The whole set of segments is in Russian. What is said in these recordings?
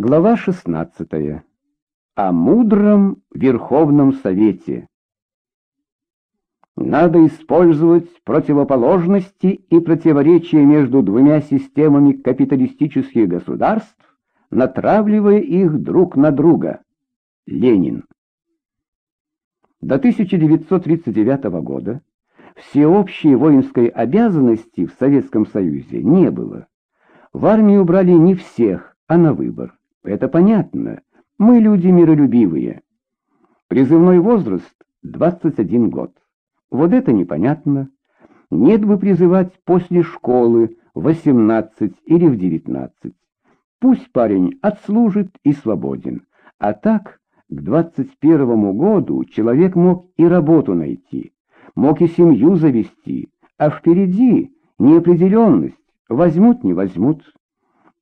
Глава 16. О мудром Верховном Совете. Надо использовать противоположности и противоречия между двумя системами капиталистических государств, натравливая их друг на друга. Ленин. До 1939 года всеобщей воинской обязанности в Советском Союзе не было. В армию брали не всех, а на выбор. Это понятно. Мы люди миролюбивые. Призывной возраст 21 год. Вот это непонятно. Нет бы призывать после школы 18 или в 19. Пусть парень отслужит и свободен. А так, к 21 году человек мог и работу найти, мог и семью завести, а впереди неопределенность, возьмут, не возьмут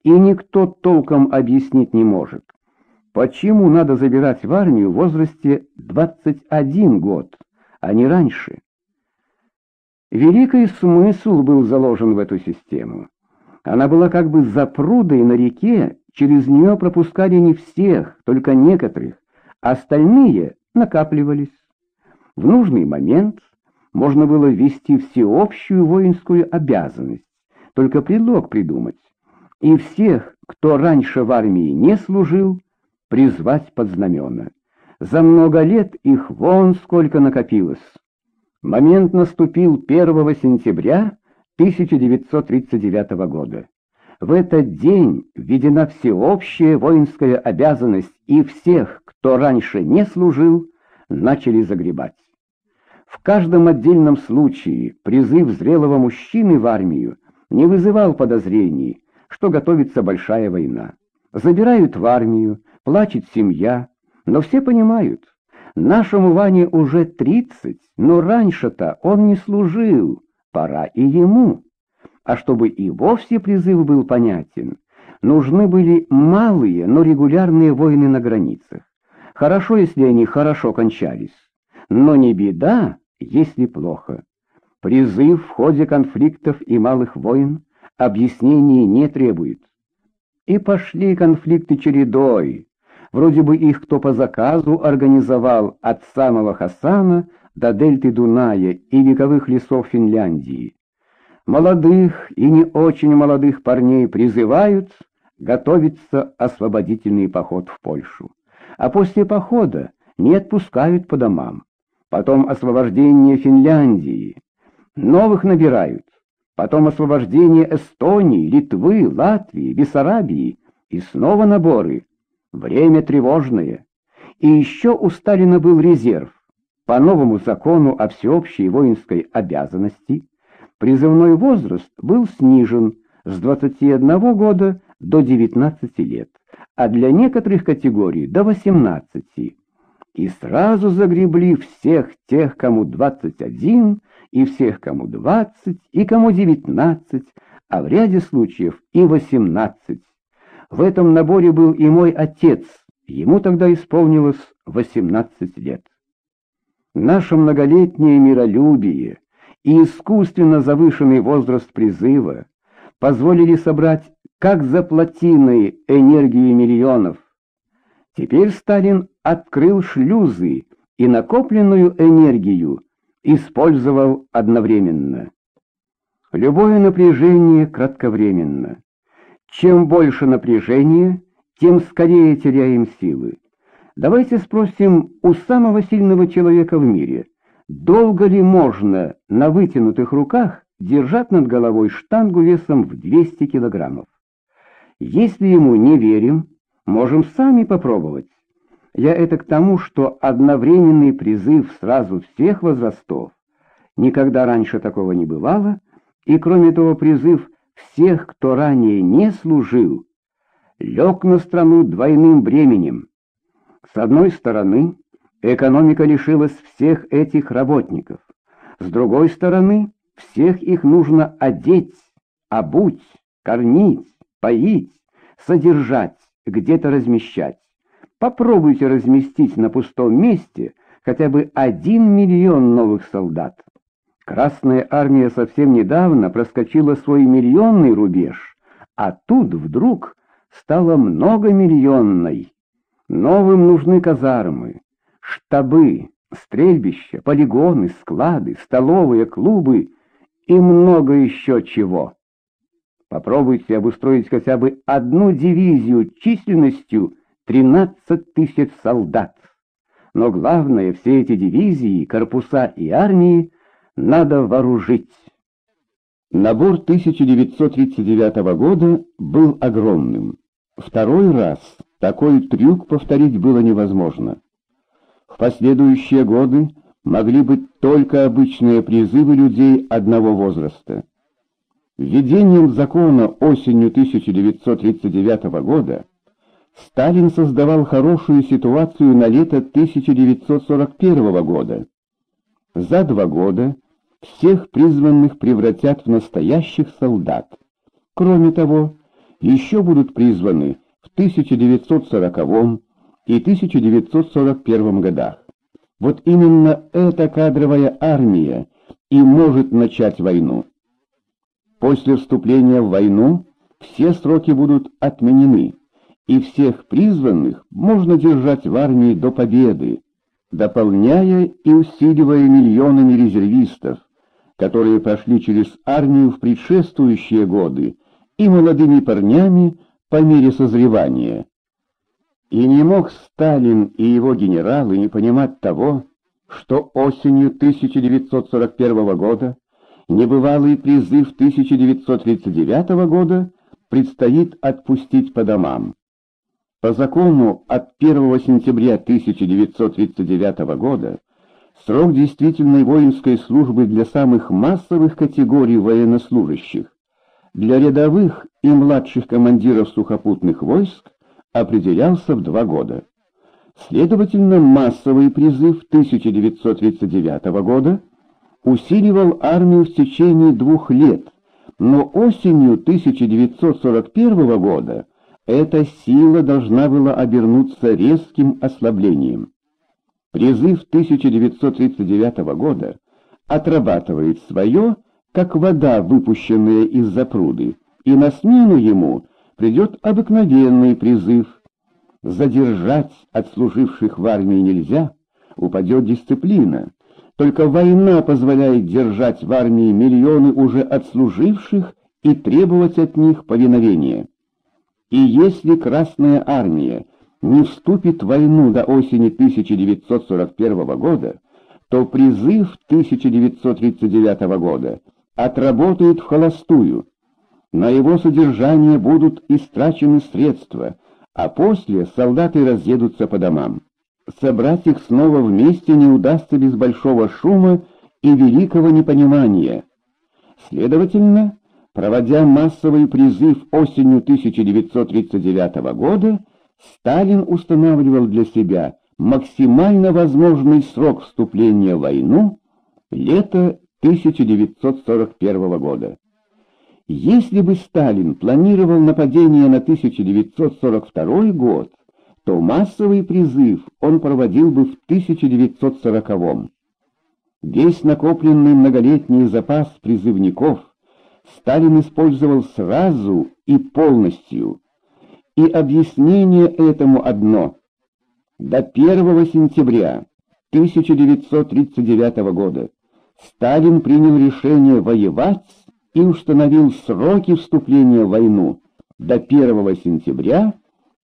и никто толком объяснить не может, почему надо забирать в армию в возрасте 21 год, а не раньше. Великий смысл был заложен в эту систему. Она была как бы запрудой на реке, через нее пропускали не всех, только некоторых, остальные накапливались. В нужный момент можно было ввести всеобщую воинскую обязанность, только предлог придумать и всех, кто раньше в армии не служил, призвать под знамена. За много лет их вон сколько накопилось. Момент наступил 1 сентября 1939 года. В этот день введена всеобщая воинская обязанность, и всех, кто раньше не служил, начали загребать. В каждом отдельном случае призыв зрелого мужчины в армию не вызывал подозрений, что готовится большая война. Забирают в армию, плачет семья, но все понимают, нашему Ване уже тридцать, но раньше-то он не служил, пора и ему. А чтобы и вовсе призыв был понятен, нужны были малые, но регулярные войны на границах. Хорошо, если они хорошо кончались, но не беда, если плохо. Призыв в ходе конфликтов и малых войн объяснений не требует. И пошли конфликты чередой. Вроде бы их кто по заказу организовал от самого Хасана до дельты Дуная и вековых лесов Финляндии. Молодых и не очень молодых парней призывают готовиться освободительный поход в Польшу. А после похода не отпускают по домам. Потом освобождение Финляндии. Новых набирают потом освобождение Эстонии, Литвы, Латвии, Бессарабии и снова наборы. Время тревожное. И еще у Сталина был резерв. По новому закону о всеобщей воинской обязанности призывной возраст был снижен с 21 года до 19 лет, а для некоторых категорий до 18. И сразу загребли всех тех, кому 21, и всех, кому двадцать, и кому девятнадцать, а в ряде случаев и восемнадцать. В этом наборе был и мой отец, ему тогда исполнилось восемнадцать лет. Наше многолетнее миролюбие и искусственно завышенный возраст призыва позволили собрать как за плотиной энергии миллионов. Теперь Сталин открыл шлюзы и накопленную энергию использовал одновременно. Любое напряжение кратковременно. Чем больше напряжения, тем скорее теряем силы. Давайте спросим у самого сильного человека в мире, долго ли можно на вытянутых руках держать над головой штангу весом в 200 килограммов? Если ему не верим, можем сами попробовать. Я это к тому, что одновременный призыв сразу всех возрастов, никогда раньше такого не бывало, и кроме того призыв всех, кто ранее не служил, лег на страну двойным бременем. С одной стороны, экономика лишилась всех этих работников, с другой стороны, всех их нужно одеть, обуть, кормить, поить, содержать, где-то размещать. Попробуйте разместить на пустом месте хотя бы один миллион новых солдат. Красная армия совсем недавно проскочила свой миллионный рубеж, а тут вдруг стала многомиллионной. Новым нужны казармы, штабы, стрельбища, полигоны, склады, столовые, клубы и много еще чего. Попробуйте обустроить хотя бы одну дивизию численностью 13 тысяч солдат. Но главное, все эти дивизии, корпуса и армии надо вооружить. Набор 1939 года был огромным. Второй раз такой трюк повторить было невозможно. В последующие годы могли быть только обычные призывы людей одного возраста. Введением закона осенью 1939 года Сталин создавал хорошую ситуацию на лето 1941 года. За два года всех призванных превратят в настоящих солдат. Кроме того, еще будут призваны в 1940 и 1941 годах. Вот именно эта кадровая армия и может начать войну. После вступления в войну все сроки будут отменены, и всех призванных можно держать в армии до победы, дополняя и усиливая миллионами резервистов, которые прошли через армию в предшествующие годы, и молодыми парнями по мере созревания. И не мог Сталин и его генералы не понимать того, что осенью 1941 года небывалый призыв 1939 года предстоит отпустить по домам. По закону от 1 сентября 1939 года срок действительной воинской службы для самых массовых категорий военнослужащих, для рядовых и младших командиров сухопутных войск определялся в два года. Следовательно, массовый призыв 1939 года усиливал армию в течение двух лет, но осенью 1941 года эта сила должна была обернуться резким ослаблением. Призыв 1939 года отрабатывает свое, как вода, выпущенная из запруды, и на смену ему придет обыкновенный призыв. Задержать отслуживших в армии нельзя, упадет дисциплина. Только война позволяет держать в армии миллионы уже отслуживших и требовать от них повиновения. И если Красная Армия не вступит в войну до осени 1941 года, то призыв 1939 года отработает в холостую. На его содержание будут истрачены средства, а после солдаты разъедутся по домам. Собрать их снова вместе не удастся без большого шума и великого непонимания. Следовательно, Проводя массовый призыв осенью 1939 года, Сталин устанавливал для себя максимально возможный срок вступления в войну — лето 1941 года. Если бы Сталин планировал нападение на 1942 год, то массовый призыв он проводил бы в 1940 -м. Весь накопленный многолетний запас призывников — Сталин использовал сразу и полностью. И объяснение этому одно. До 1 сентября 1939 года Сталин принял решение воевать и установил сроки вступления в войну до 1 сентября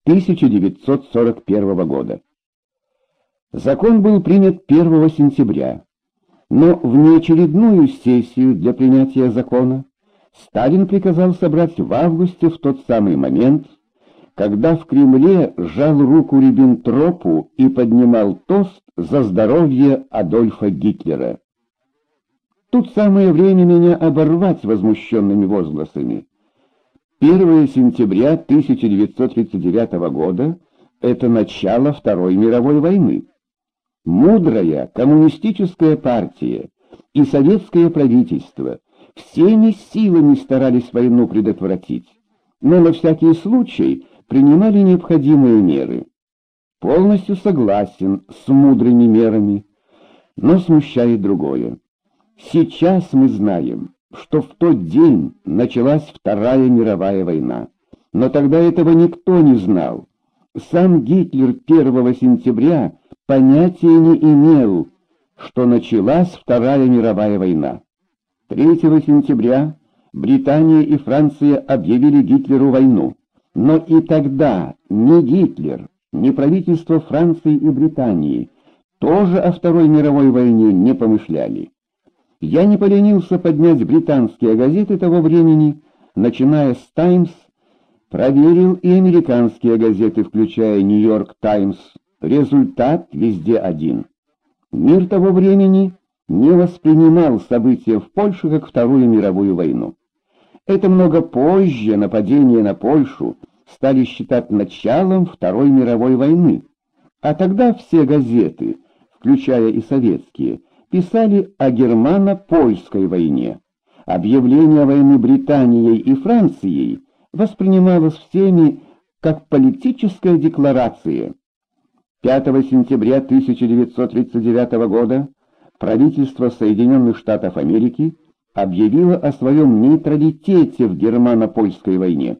1941 года. Закон был принят 1 сентября, но в неочередную сессию для принятия закона Сталин приказал собрать в августе в тот самый момент, когда в Кремле сжал руку Риббентропу и поднимал тост за здоровье Адольфа Гитлера. Тут самое время меня оборвать возмущенными возгласами. 1 сентября 1939 года — это начало Второй мировой войны. Мудрая коммунистическая партия и советское правительство — всеми силами старались войну предотвратить, но на всякий случай принимали необходимые меры. Полностью согласен с мудрыми мерами, но смущает другое. Сейчас мы знаем, что в тот день началась Вторая мировая война, Но тогда этого никто не знал. Сам Гитлер 1 сентября понятия не имел, что началась Вторая мировая война. 3 сентября Британия и Франция объявили Гитлеру войну. Но и тогда ни Гитлер, ни правительство Франции и Британии тоже о Второй мировой войне не помышляли. Я не поленился поднять британские газеты того времени, начиная с «Таймс», проверил и американские газеты, включая «Нью-Йорк Таймс». Результат везде один. Мир того времени не воспринимал события в Польше как Вторую мировую войну. Это много позже нападение на Польшу стали считать началом Второй мировой войны. А тогда все газеты, включая и советские, писали о германо-польской войне. Объявление войны Британией и Францией воспринималось всеми как политическая декларация. 5 сентября 1939 года правительство Соединенных Штатов Америки объявило о своем нейтралитете в германо-польской войне.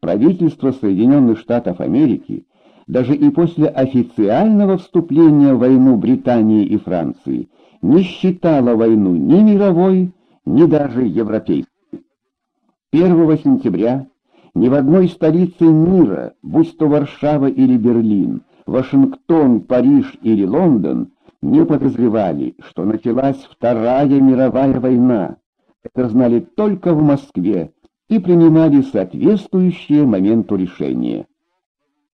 Правительство Соединенных Штатов Америки даже и после официального вступления в войну Британии и Франции не считало войну ни мировой, ни даже европейской. 1 сентября ни в одной столице мира, будь то Варшава или Берлин, Вашингтон, Париж или Лондон, не подозревали, что началась Вторая мировая война. Это знали только в Москве и принимали соответствующие моменту решения.